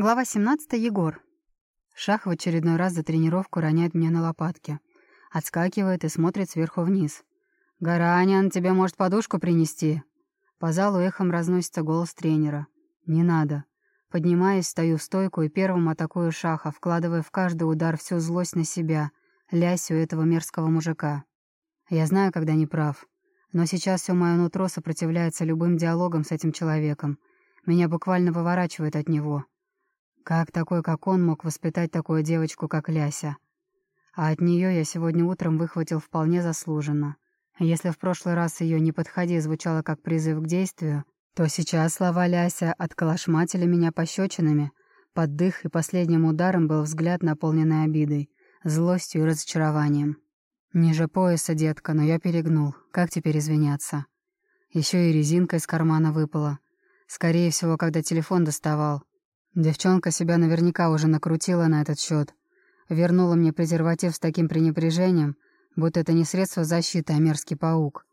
Глава 17. Егор. Шах в очередной раз за тренировку роняет меня на лопатки. Отскакивает и смотрит сверху вниз. «Гаранян, тебе может подушку принести?» По залу эхом разносится голос тренера. «Не надо». Поднимаюсь, стою в стойку и первым атакую Шаха, вкладывая в каждый удар всю злость на себя, лясью этого мерзкого мужика. Я знаю, когда не прав. Но сейчас все мое нутро сопротивляется любым диалогам с этим человеком. Меня буквально выворачивает от него. Как такой, как он, мог воспитать такую девочку, как Ляся? А от нее я сегодня утром выхватил вполне заслуженно. Если в прошлый раз ее «не подходи» звучало как призыв к действию, то сейчас слова Ляся отколошматили меня пощечинами. Под дых и последним ударом был взгляд, наполненный обидой, злостью и разочарованием. Ниже пояса, детка, но я перегнул. Как теперь извиняться? Еще и резинка из кармана выпала. Скорее всего, когда телефон доставал. Девчонка себя наверняка уже накрутила на этот счет. Вернула мне презерватив с таким пренебрежением, будто это не средство защиты, а мерзкий паук.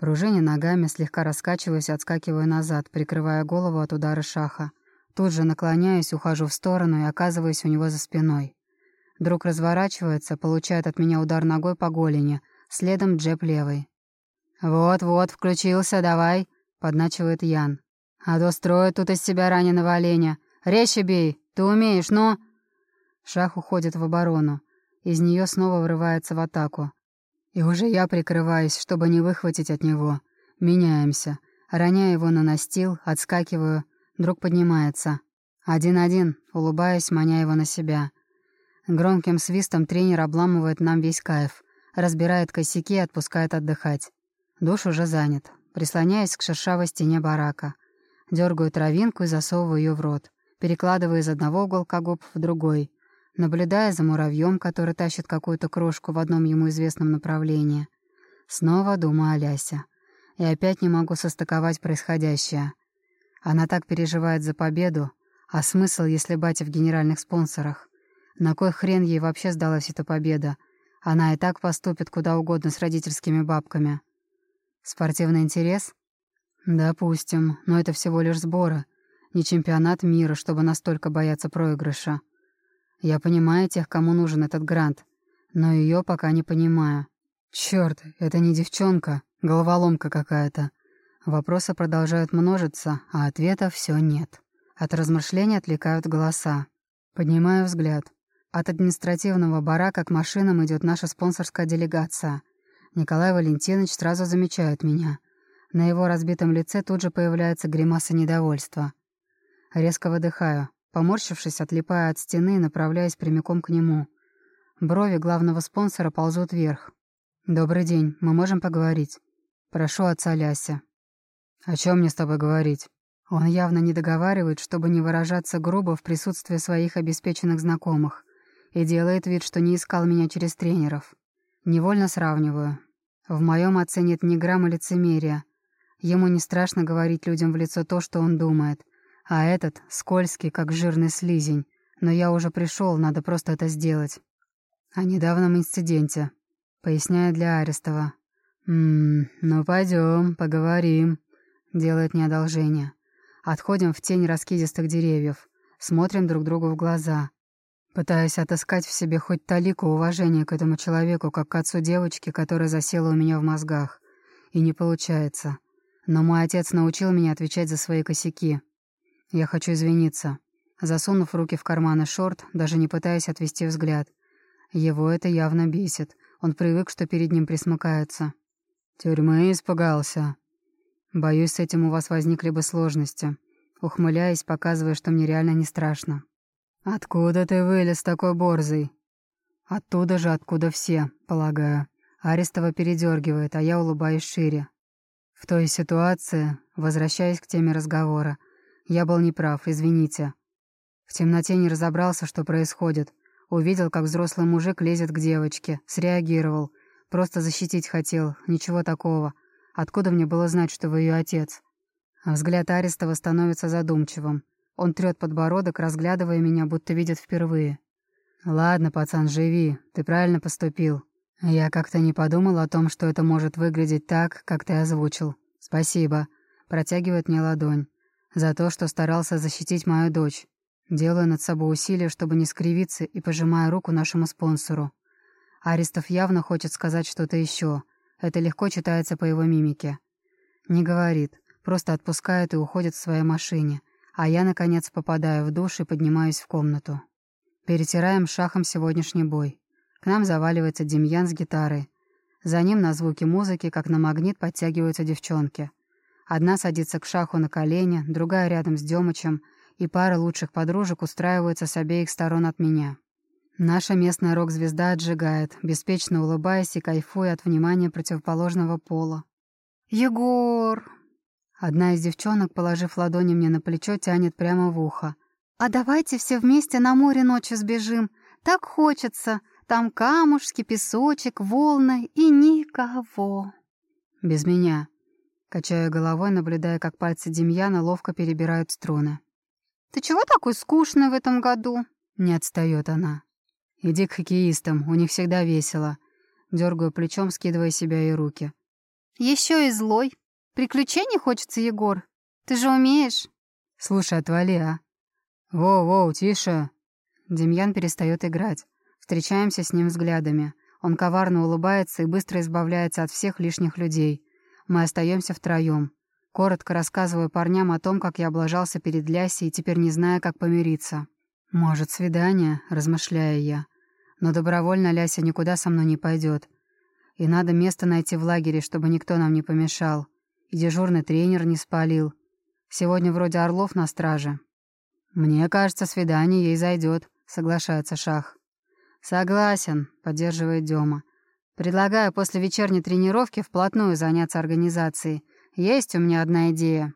Пружине ногами, слегка раскачиваясь, отскакиваю назад, прикрывая голову от удара шаха. Тут же наклоняюсь, ухожу в сторону и оказываюсь у него за спиной. Друг разворачивается, получает от меня удар ногой по голени, следом джеб левый. «Вот-вот, включился, давай!» — подначивает Ян. «А то строит тут из себя раненого оленя. Резче бей! Ты умеешь, но...» Шах уходит в оборону. Из нее снова врывается в атаку. И уже я прикрываюсь, чтобы не выхватить от него. Меняемся. Роняю его на настил, отскакиваю. Друг поднимается. Один-один, улыбаясь, маня его на себя. Громким свистом тренер обламывает нам весь кайф. Разбирает косяки и отпускает отдыхать. Душ уже занят. Прислоняясь к шершавой стене барака. Дергаю травинку и засовываю ее в рот перекладывая из одного уголка губ в другой, наблюдая за муравьем, который тащит какую-то крошку в одном ему известном направлении. Снова думаю о Лясе. И опять не могу состыковать происходящее. Она так переживает за победу, а смысл, если батя в генеральных спонсорах? На кой хрен ей вообще сдалась эта победа? Она и так поступит куда угодно с родительскими бабками. Спортивный интерес? Допустим, но это всего лишь сборы — не чемпионат мира, чтобы настолько бояться проигрыша. Я понимаю тех, кому нужен этот грант, но ее пока не понимаю. Черт, это не девчонка, головоломка какая-то. Вопросы продолжают множиться, а ответа все нет. От размышлений отвлекают голоса. Поднимаю взгляд. От административного барака к машинам идет наша спонсорская делегация. Николай Валентинович сразу замечает меня. На его разбитом лице тут же появляется гримаса недовольства. Резко выдыхаю, поморщившись, отлипая от стены и направляясь прямиком к нему. Брови главного спонсора ползут вверх. «Добрый день, мы можем поговорить?» «Прошу отца Ляся». «О чем мне с тобой говорить?» Он явно не договаривает, чтобы не выражаться грубо в присутствии своих обеспеченных знакомых, и делает вид, что не искал меня через тренеров. Невольно сравниваю. В моем отце нет ни грамма лицемерия. Ему не страшно говорить людям в лицо то, что он думает, а этот скользкий, как жирный слизень. Но я уже пришел, надо просто это сделать. О недавнем инциденте. Поясняю для Арестова. «Ммм, ну пойдем, поговорим», — делает мне одолжение. Отходим в тень раскидистых деревьев, смотрим друг другу в глаза. Пытаюсь отыскать в себе хоть талику уважения к этому человеку, как к отцу девочки, которая засела у меня в мозгах. И не получается. Но мой отец научил меня отвечать за свои косяки. «Я хочу извиниться». Засунув руки в карманы шорт, даже не пытаясь отвести взгляд. Его это явно бесит. Он привык, что перед ним присмыкаются. «Тюрьмы испугался». «Боюсь, с этим у вас возникли бы сложности». Ухмыляясь, показывая, что мне реально не страшно. «Откуда ты вылез такой борзый?» «Оттуда же, откуда все, полагаю». Арестова передергивает, а я улыбаюсь шире. В той ситуации, возвращаясь к теме разговора, я был неправ, извините. В темноте не разобрался, что происходит. Увидел, как взрослый мужик лезет к девочке. Среагировал. Просто защитить хотел. Ничего такого. Откуда мне было знать, что вы ее отец? Взгляд Арестова становится задумчивым. Он трет подбородок, разглядывая меня, будто видит впервые. «Ладно, пацан, живи. Ты правильно поступил. Я как-то не подумал о том, что это может выглядеть так, как ты озвучил. Спасибо». Протягивает мне ладонь за то, что старался защитить мою дочь. Делаю над собой усилие, чтобы не скривиться, и пожимаю руку нашему спонсору. Аристов явно хочет сказать что-то еще. Это легко читается по его мимике. Не говорит, просто отпускает и уходит в своей машине, а я, наконец, попадаю в душ и поднимаюсь в комнату. Перетираем шахом сегодняшний бой. К нам заваливается Демьян с гитарой. За ним на звуки музыки, как на магнит, подтягиваются девчонки. Одна садится к шаху на колени, другая рядом с Демычем — и пара лучших подружек устраиваются с обеих сторон от меня. Наша местная рок-звезда отжигает, беспечно улыбаясь и кайфуя от внимания противоположного пола. «Егор!» Одна из девчонок, положив ладони мне на плечо, тянет прямо в ухо. «А давайте все вместе на море ночью сбежим. Так хочется. Там камушки, песочек, волны и никого». «Без меня». Качаю головой, наблюдая, как пальцы Демьяна ловко перебирают струны. «Ты чего такой скучный в этом году?» Не отстает она. «Иди к хоккеистам, у них всегда весело». Дергаю плечом, скидывая себя и руки. «Еще и злой. Приключений хочется, Егор. Ты же умеешь?» «Слушай, отвали, а». «Воу-воу, тише». Демьян перестает играть. Встречаемся с ним взглядами. Он коварно улыбается и быстро избавляется от всех лишних людей. Мы остаемся втроем. Коротко рассказываю парням о том, как я облажался перед Лясей и теперь не знаю, как помириться. «Может, свидание?» — размышляю я. «Но добровольно Ляся никуда со мной не пойдет. И надо место найти в лагере, чтобы никто нам не помешал. И дежурный тренер не спалил. Сегодня вроде Орлов на страже». «Мне кажется, свидание ей зайдет», — соглашается Шах. «Согласен», — поддерживает Дема. «Предлагаю после вечерней тренировки вплотную заняться организацией. Есть у меня одна идея.